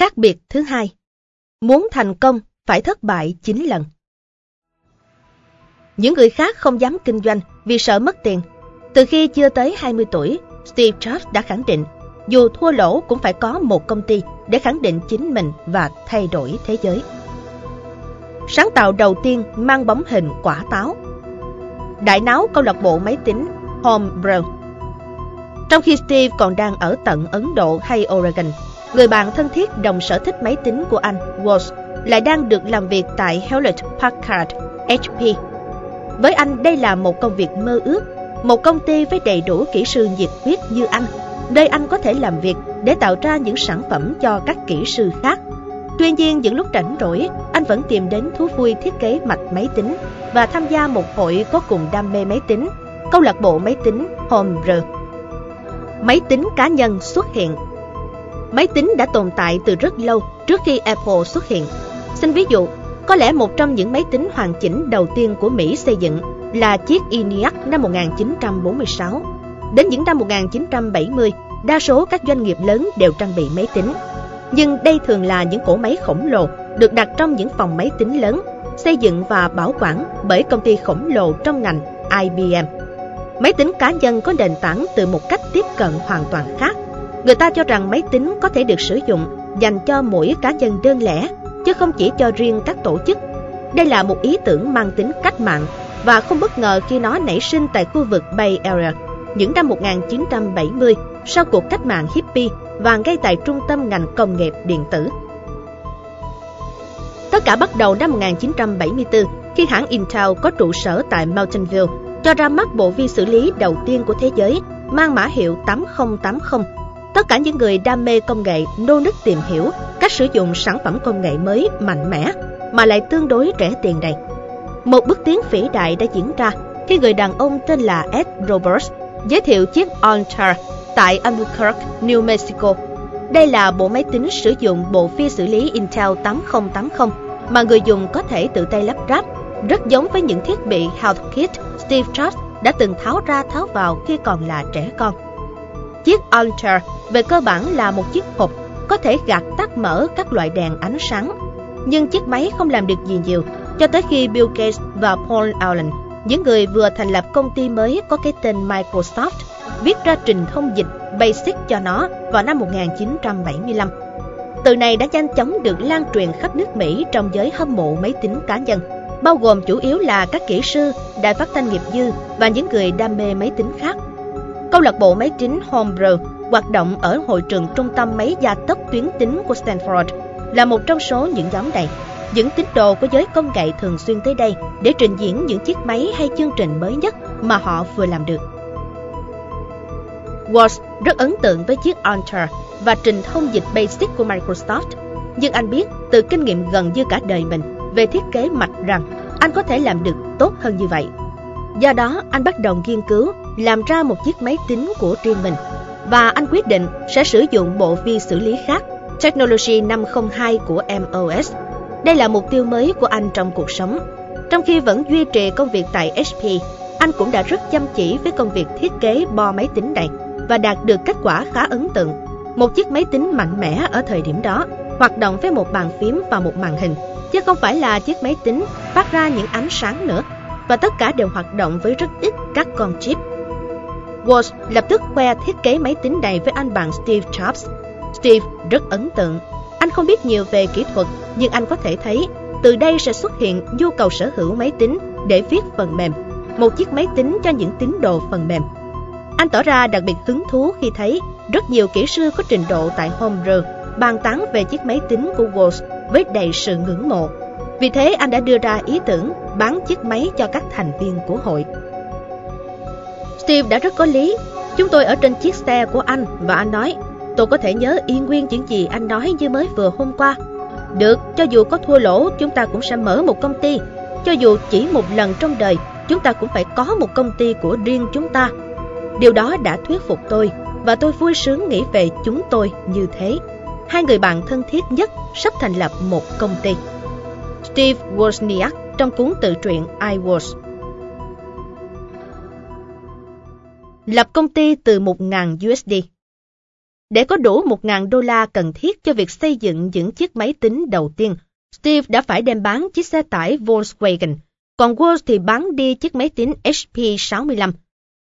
Khác biệt thứ hai, muốn thành công phải thất bại 9 lần. Những người khác không dám kinh doanh vì sợ mất tiền. Từ khi chưa tới 20 tuổi, Steve Jobs đã khẳng định dù thua lỗ cũng phải có một công ty để khẳng định chính mình và thay đổi thế giới. Sáng tạo đầu tiên mang bóng hình quả táo. Đại náo câu lạc bộ máy tính Homebrew. Trong khi Steve còn đang ở tận Ấn Độ hay Oregon, người bạn thân thiết đồng sở thích máy tính của anh, Walsh, lại đang được làm việc tại Hewlett Packard, HP. Với anh đây là một công việc mơ ước, một công ty với đầy đủ kỹ sư nhiệt huyết như anh, nơi anh có thể làm việc để tạo ra những sản phẩm cho các kỹ sư khác. Tuy nhiên, những lúc rảnh rỗi, anh vẫn tìm đến thú vui thiết kế mạch máy tính và tham gia một hội có cùng đam mê máy tính, câu lạc bộ máy tính Homebrew. Máy tính cá nhân xuất hiện Máy tính đã tồn tại từ rất lâu trước khi Apple xuất hiện. Xin ví dụ, có lẽ một trong những máy tính hoàn chỉnh đầu tiên của Mỹ xây dựng là chiếc ENIAC năm 1946. Đến những năm 1970, đa số các doanh nghiệp lớn đều trang bị máy tính. Nhưng đây thường là những cỗ máy khổng lồ được đặt trong những phòng máy tính lớn, xây dựng và bảo quản bởi công ty khổng lồ trong ngành IBM. Máy tính cá nhân có nền tảng từ một cách tiếp cận hoàn toàn khác. Người ta cho rằng máy tính có thể được sử dụng dành cho mỗi cá nhân đơn lẻ, chứ không chỉ cho riêng các tổ chức. Đây là một ý tưởng mang tính cách mạng và không bất ngờ khi nó nảy sinh tại khu vực Bay Area những năm 1970 sau cuộc cách mạng hippie và ngay tại trung tâm ngành công nghiệp điện tử. Tất cả bắt đầu năm 1974 khi hãng Intel có trụ sở tại Mountain View cho ra mắt bộ vi xử lý đầu tiên của thế giới mang mã hiệu 8080. Tất cả những người đam mê công nghệ nô nức tìm hiểu cách sử dụng sản phẩm công nghệ mới mạnh mẽ mà lại tương đối rẻ tiền này. Một bước tiến vĩ đại đã diễn ra khi người đàn ông tên là Ed Roberts giới thiệu chiếc Altair tại Albuquerque, New Mexico. Đây là bộ máy tính sử dụng bộ phi xử lý Intel 8080 mà người dùng có thể tự tay lắp ráp, rất giống với những thiết bị HealthKit Steve Jobs đã từng tháo ra tháo vào khi còn là trẻ con. Chiếc Altair về cơ bản là một chiếc hộp có thể gạt tắt mở các loại đèn ánh sáng. Nhưng chiếc máy không làm được gì nhiều cho tới khi Bill Gates và Paul Allen, những người vừa thành lập công ty mới có cái tên Microsoft, viết ra trình thông dịch Basic cho nó vào năm 1975. Từ này đã nhanh chóng được lan truyền khắp nước Mỹ trong giới hâm mộ máy tính cá nhân, bao gồm chủ yếu là các kỹ sư, đài phát thanh nghiệp dư và những người đam mê máy tính khác. Câu lạc bộ máy tính Homebrew hoạt động ở hội trường trung tâm máy gia tốc tuyến tính của Stanford là một trong số những nhóm này. Những tín đồ của giới công nghệ thường xuyên tới đây để trình diễn những chiếc máy hay chương trình mới nhất mà họ vừa làm được. Walsh rất ấn tượng với chiếc Altair và trình thông dịch Basic của Microsoft. Nhưng anh biết từ kinh nghiệm gần như cả đời mình về thiết kế mạch rằng anh có thể làm được tốt hơn như vậy. Do đó, anh bắt đầu nghiên cứu làm ra một chiếc máy tính của riêng mình và anh quyết định sẽ sử dụng bộ vi xử lý khác Technology 502 của MOS. Đây là mục tiêu mới của anh trong cuộc sống. Trong khi vẫn duy trì công việc tại HP, anh cũng đã rất chăm chỉ với công việc thiết kế bo máy tính này và đạt được kết quả khá ấn tượng. Một chiếc máy tính mạnh mẽ ở thời điểm đó, hoạt động với một bàn phím và một màn hình, chứ không phải là chiếc máy tính phát ra những ánh sáng nữa, và tất cả đều hoạt động với rất ít các con chip. Walsh lập tức khoe thiết kế máy tính này với anh bạn Steve Jobs. Steve rất ấn tượng. Anh không biết nhiều về kỹ thuật, nhưng anh có thể thấy từ đây sẽ xuất hiện nhu cầu sở hữu máy tính để viết phần mềm, một chiếc máy tính cho những tín đồ phần mềm. Anh tỏ ra đặc biệt hứng thú khi thấy rất nhiều kỹ sư có trình độ tại Homebrew bàn tán về chiếc máy tính của Walsh với đầy sự ngưỡng mộ. Vì thế anh đã đưa ra ý tưởng bán chiếc máy cho các thành viên của hội. Steve đã rất có lý. Chúng tôi ở trên chiếc xe của anh và anh nói tôi có thể nhớ y nguyên những gì anh nói như mới vừa hôm qua. Được, cho dù có thua lỗ chúng ta cũng sẽ mở một công ty. Cho dù chỉ một lần trong đời chúng ta cũng phải có một công ty của riêng chúng ta. Điều đó đã thuyết phục tôi và tôi vui sướng nghĩ về chúng tôi như thế. Hai người bạn thân thiết nhất sắp thành lập một công ty. Steve Wozniak trong cuốn tự truyện I Was. Lập công ty từ 1.000 USD Để có đủ 1.000 đô la cần thiết cho việc xây dựng những chiếc máy tính đầu tiên, Steve đã phải đem bán chiếc xe tải Volkswagen, còn Walt thì bán đi chiếc máy tính HP 65.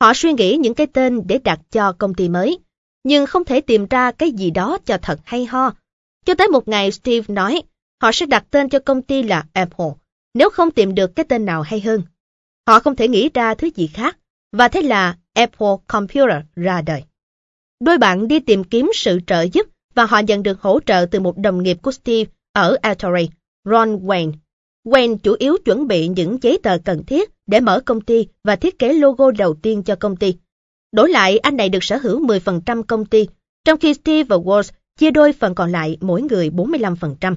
Họ suy nghĩ những cái tên để đặt cho công ty mới, nhưng không thể tìm ra cái gì đó cho thật hay ho. Cho tới một ngày Steve nói họ sẽ đặt tên cho công ty là Apple, nếu không tìm được cái tên nào hay hơn. Họ không thể nghĩ ra thứ gì khác, và thế là Apple Computer ra đời. Đôi bạn đi tìm kiếm sự trợ giúp và họ nhận được hỗ trợ từ một đồng nghiệp của Steve ở Atari, Ron Wayne. Wayne chủ yếu chuẩn bị những giấy tờ cần thiết để mở công ty và thiết kế logo đầu tiên cho công ty. Đổi lại, anh này được sở hữu 10% công ty, trong khi Steve và Walsh chia đôi phần còn lại mỗi người 45%.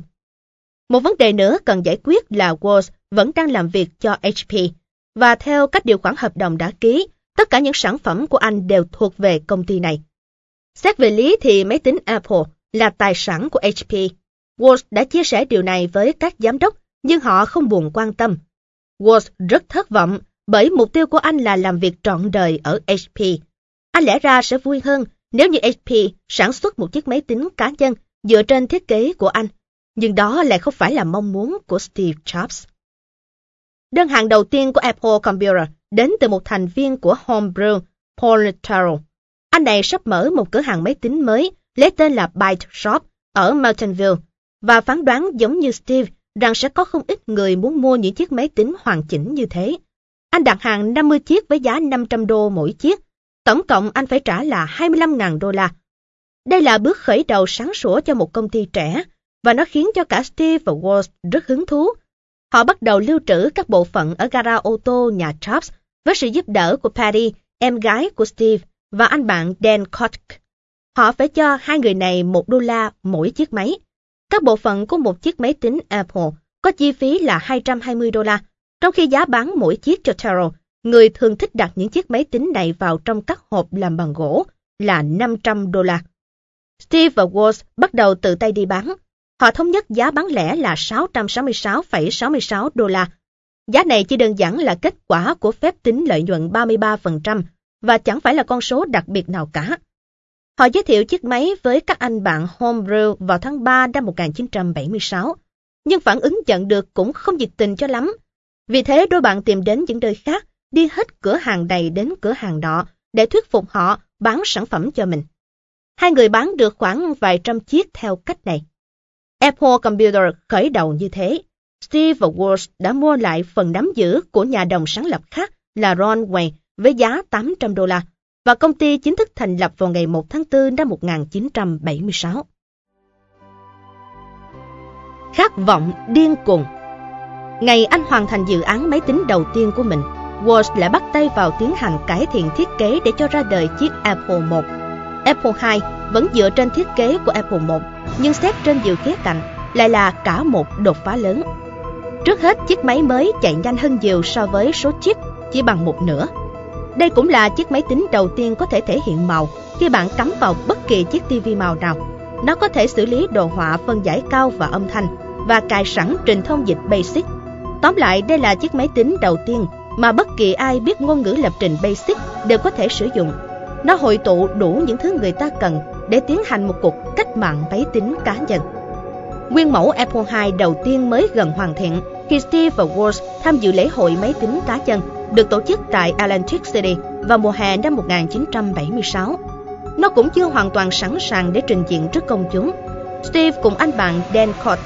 Một vấn đề nữa cần giải quyết là Walsh vẫn đang làm việc cho HP, và theo các điều khoản hợp đồng đã ký, tất cả những sản phẩm của anh đều thuộc về công ty này. Xét về lý thì máy tính Apple là tài sản của HP. Walsh đã chia sẻ điều này với các giám đốc, nhưng họ không buồn quan tâm. Walsh rất thất vọng bởi mục tiêu của anh là làm việc trọn đời ở HP. Anh lẽ ra sẽ vui hơn nếu như HP sản xuất một chiếc máy tính cá nhân dựa trên thiết kế của anh, nhưng đó lại không phải là mong muốn của Steve Jobs. Đơn hàng đầu tiên của Apple Computer đến từ một thành viên của Homebrew, Paul Terrell. Anh này sắp mở một cửa hàng máy tính mới lấy tên là Byte Shop ở Mountainville và phán đoán giống như Steve rằng sẽ có không ít người muốn mua những chiếc máy tính hoàn chỉnh như thế. Anh đặt hàng 50 chiếc với giá 500 đô mỗi chiếc. Tổng cộng anh phải trả là 25.000 đô la. Đây là bước khởi đầu sáng sủa cho một công ty trẻ và nó khiến cho cả Steve và Walsh rất hứng thú. Họ bắt đầu lưu trữ các bộ phận ở gara ô tô nhà Jobs với sự giúp đỡ của Patty, em gái của Steve, và anh bạn Dan Koch. Họ phải cho hai người này một đô la mỗi chiếc máy. Các bộ phận của một chiếc máy tính Apple có chi phí là 220 đô la, trong khi giá bán mỗi chiếc cho Terrell, người thường thích đặt những chiếc máy tính này vào trong các hộp làm bằng gỗ, là 500 đô la. Steve và Walsh bắt đầu tự tay đi bán. Họ thống nhất giá bán lẻ là 666,66 đô la. Giá này chỉ đơn giản là kết quả của phép tính lợi nhuận 33% và chẳng phải là con số đặc biệt nào cả. Họ giới thiệu chiếc máy với các anh bạn Homebrew vào tháng 3 năm 1976, nhưng phản ứng nhận được cũng không nhiệt tình cho lắm. Vì thế đôi bạn tìm đến những nơi khác, đi hết cửa hàng này đến cửa hàng đó để thuyết phục họ bán sản phẩm cho mình. Hai người bán được khoảng vài trăm chiếc theo cách này. Apple Computer khởi đầu như thế. Steve và Walsh đã mua lại phần nắm giữ của nhà đồng sáng lập khác là Ron Wayne với giá 800 đô la và công ty chính thức thành lập vào ngày 1 tháng 4 năm 1976. Khát vọng điên cuồng Ngày anh hoàn thành dự án máy tính đầu tiên của mình, Walsh lại bắt tay vào tiến hành cải thiện thiết kế để cho ra đời chiếc Apple 1. Apple 2 vẫn dựa trên thiết kế của Apple 1, nhưng xét trên nhiều khía cạnh lại là cả một đột phá lớn. Trước hết, chiếc máy mới chạy nhanh hơn nhiều so với số chip chỉ bằng một nửa. Đây cũng là chiếc máy tính đầu tiên có thể thể hiện màu khi bạn cắm vào bất kỳ chiếc TV màu nào. Nó có thể xử lý đồ họa phân giải cao và âm thanh và cài sẵn truyền thông dịch BASIC. Tóm lại, đây là chiếc máy tính đầu tiên mà bất kỳ ai biết ngôn ngữ lập trình BASIC đều có thể sử dụng. Nó hội tụ đủ những thứ người ta cần để tiến hành một cuộc cách mạng máy tính cá nhân. Nguyên mẫu Apple II đầu tiên mới gần hoàn thiện khi Steve và Walsh tham dự lễ hội máy tính cá nhân được tổ chức tại Atlantic City vào mùa hè năm 1976. Nó cũng chưa hoàn toàn sẵn sàng để trình diện trước công chúng. Steve cùng anh bạn Dan Koch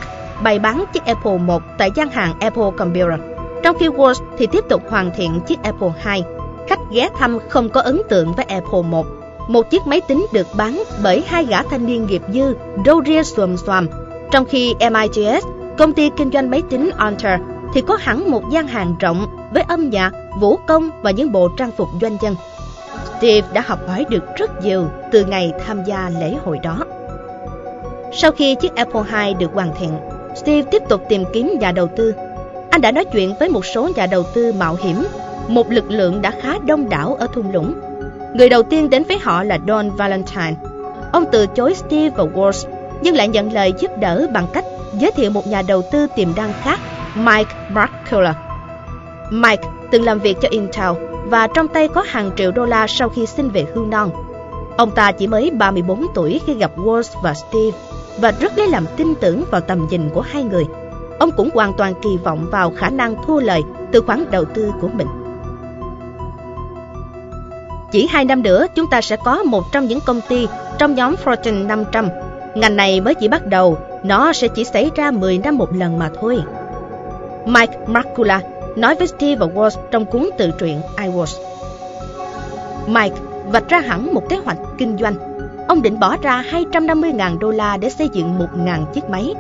bày bán chiếc Apple 1 tại gian hàng Apple Computer, trong khi Walsh thì tiếp tục hoàn thiện chiếc Apple 2. Khách ghé thăm không có ấn tượng với Apple 1. Một chiếc máy tính được bán bởi hai gã thanh niên nghiệp dư râu ria xùm trong khi MITS, công ty kinh doanh máy tính Alter, thì có hẳn một gian hàng rộng với âm nhạc, vũ công và những bộ trang phục doanh nhân. Steve đã học hỏi được rất nhiều từ ngày tham gia lễ hội đó. Sau khi chiếc Apple II được hoàn thiện, Steve tiếp tục tìm kiếm nhà đầu tư. Anh đã nói chuyện với một số nhà đầu tư mạo hiểm, một lực lượng đã khá đông đảo ở thung lũng. Người đầu tiên đến với họ là Don Valentine. Ông từ chối Steve và Walsh, nhưng lại nhận lời giúp đỡ bằng cách giới thiệu một nhà đầu tư tiềm năng khác, Mike Markula. Mike từng làm việc cho Intel và trong tay có hàng triệu đô la sau khi xin về hưu non. Ông ta chỉ mới 34 tuổi khi gặp Walsh và Steve và rất lấy làm tin tưởng vào tầm nhìn của hai người. Ông cũng hoàn toàn kỳ vọng vào khả năng thua lời từ khoản đầu tư của mình. Chỉ hai năm nữa, chúng ta sẽ có một trong những công ty trong nhóm Fortune 500. Ngành này mới chỉ bắt đầu, nó sẽ chỉ xảy ra 10 năm một lần mà thôi. Mike Markula nói với Steve và Walsh trong cuốn tự truyện I Was. Mike vạch ra hẳn một kế hoạch kinh doanh. Ông định bỏ ra 250.000 đô la để xây dựng 1.000 chiếc máy.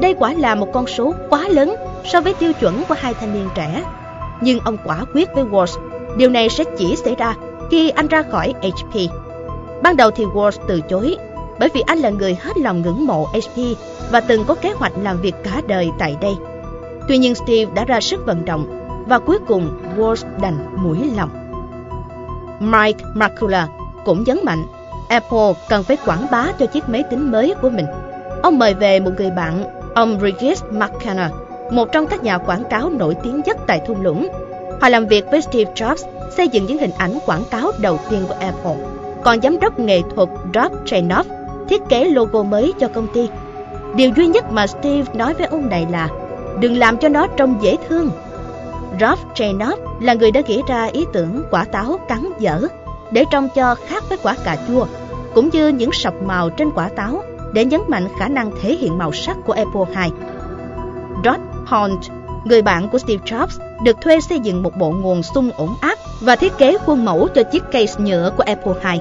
Đây quả là một con số quá lớn so với tiêu chuẩn của hai thanh niên trẻ. Nhưng ông quả quyết với Walsh, điều này sẽ chỉ xảy ra khi anh ra khỏi HP. Ban đầu thì Walsh từ chối, bởi vì anh là người hết lòng ngưỡng mộ HP và từng có kế hoạch làm việc cả đời tại đây. Tuy nhiên Steve đã ra sức vận động và cuối cùng Walsh đành mũi lòng. Mike Markula cũng nhấn mạnh Apple cần phải quảng bá cho chiếc máy tính mới của mình. Ông mời về một người bạn, ông Regis McKenna, một trong các nhà quảng cáo nổi tiếng nhất tại thung lũng. Họ làm việc với Steve Jobs xây dựng những hình ảnh quảng cáo đầu tiên của Apple. Còn giám đốc nghệ thuật Rob Trainoff thiết kế logo mới cho công ty. Điều duy nhất mà Steve nói với ông này là đừng làm cho nó trông dễ thương. Rob Chenoff là người đã nghĩ ra ý tưởng quả táo cắn dở để trông cho khác với quả cà chua, cũng như những sọc màu trên quả táo để nhấn mạnh khả năng thể hiện màu sắc của Apple II. Rod Hunt, người bạn của Steve Jobs, được thuê xây dựng một bộ nguồn xung ổn áp và thiết kế khuôn mẫu cho chiếc case nhựa của Apple II.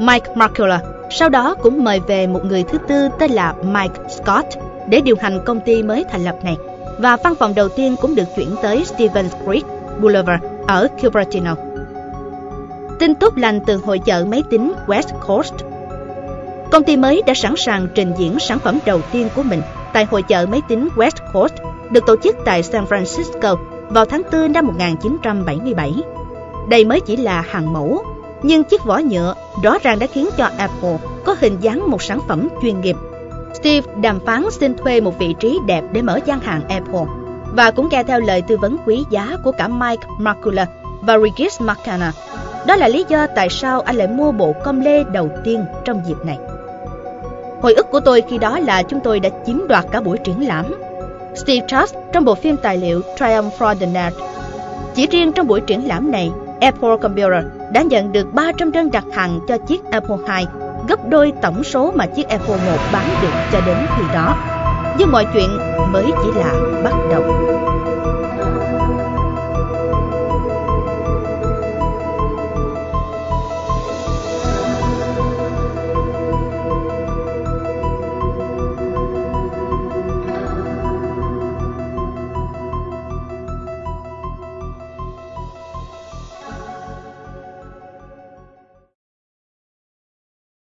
Mike Markula sau đó cũng mời về một người thứ tư tên là Mike Scott để điều hành công ty mới thành lập này và văn phòng đầu tiên cũng được chuyển tới Stevens Creek Boulevard ở Cupertino. Tin tốt lành từ hội chợ máy tính West Coast Công ty mới đã sẵn sàng trình diễn sản phẩm đầu tiên của mình tại hội chợ máy tính West Coast được tổ chức tại San Francisco vào tháng 4 năm 1977. Đây mới chỉ là hàng mẫu, nhưng chiếc vỏ nhựa rõ ràng đã khiến cho Apple có hình dáng một sản phẩm chuyên nghiệp. Steve đàm phán xin thuê một vị trí đẹp để mở gian hàng Apple và cũng nghe theo lời tư vấn quý giá của cả Mike Markula và Regis McKenna. Đó là lý do tại sao anh lại mua bộ com lê đầu tiên trong dịp này. Hồi ức của tôi khi đó là chúng tôi đã chiếm đoạt cả buổi triển lãm. Steve Jobs trong bộ phim tài liệu Triumph for the Nerd. Chỉ riêng trong buổi triển lãm này, Apple Computer đã nhận được 300 đơn đặt hàng cho chiếc Apple II, gấp đôi tổng số mà chiếc Apple 1 bán được cho đến khi đó. Nhưng mọi chuyện mới chỉ là bắt đầu.